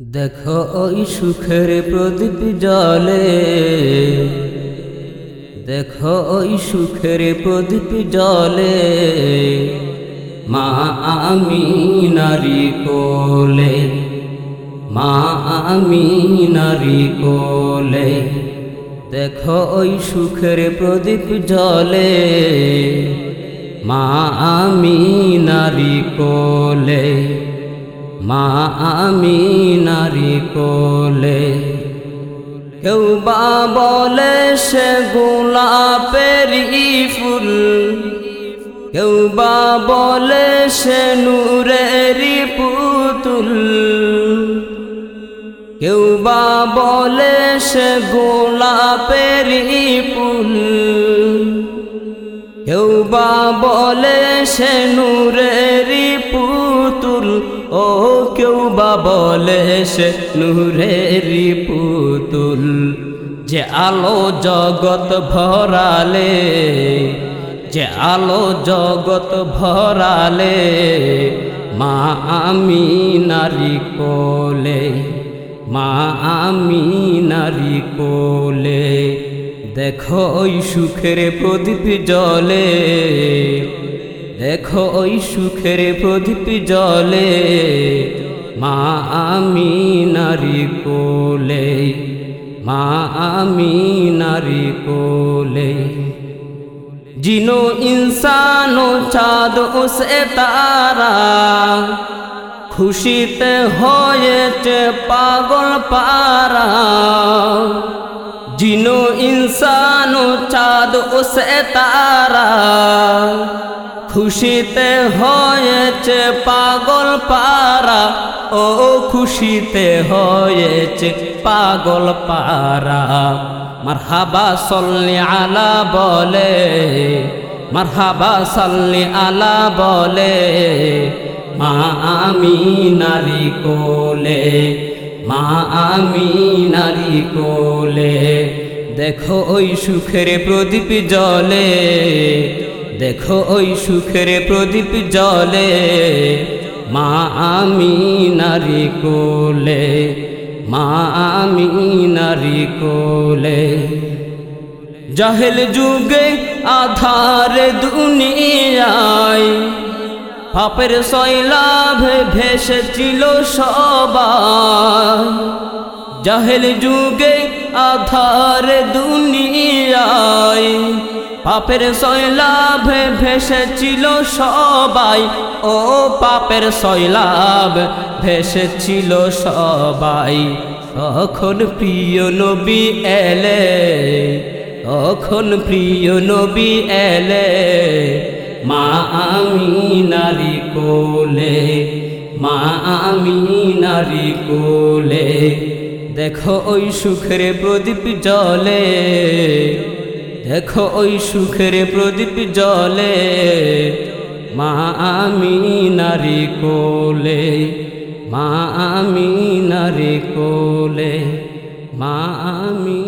দেখো ওই সুখের প্রদীপ জলে। দেখো ওই সুখের প্রদীপ জলে। মা আমি নারী কোলে, মা আমি নারী কোলে। দেখো ওই সুখের প্রদীপ জলে, মা আমি নারী কোলে। মা আমি নারী কোলে। কেউ বা বলে সে গোলাপেরই ফুল। কেউ বা বলে সে নূরেরই পুতুল। কেউ বা বলে সে গোলাপেরই ফুল। কেউ বা বলে সে নূরেরই পুতুল, ও কেউ বা বলে সে নূরেরই পুতুল। যে আলো জগৎ ভরালে, যে আলো জগৎ ভরালে, মা আমি নারী কোলে, মা আমি নারী কোলে। দেখো ওই সুখের প্রদীপ জলে। দেখো ওই সুখের প্রদীপ জলে। মা আমি নারী কোলে, মা আমি নারী কোলে। জিনো ইনসানো চাঁদ সে তারা, খুশিতে হয়েছে পাগল পারা। জিনো ইনসানো চাঁদ সে তারা খুশিতে হয়েছে পাগল পারা ও খুশিতে হয়েছে পাগল পারা মারহাবা সল্লি আলা বলে মারহাবা সাল্লি আলা বলে মা আমি নারী কোলে মা আমি নারী কোলে, দেখো ওই সুখের প্রদীপ জলে দেখো ওই সুখের প্রদীপ জলে মা আমি নারী কোলে, মা আমি নারী কোলে। জাহেল যুগে আধার দুনিয়ায় পাপের শৈলাভে ভেসেছিল সবাই জাহেল যুগে আধার দুনিয়ায় পাপের শৈলাভে ভেসেছিল সবাই। ও পাপের শৈলাভ ভেসেছিল সবাই। তখন প্রিয় নবী এলে, তখন প্রিয় নবী এলে মা আমি নারী কোলে, মা আমি নারী কোলে। দেখো ওই সুখের প্রদীপ জলে, দেখো ওই সুখের প্রদীপ জলে, মা আমি নারী কোলে, মা আমি নারী কোলে, মা আমি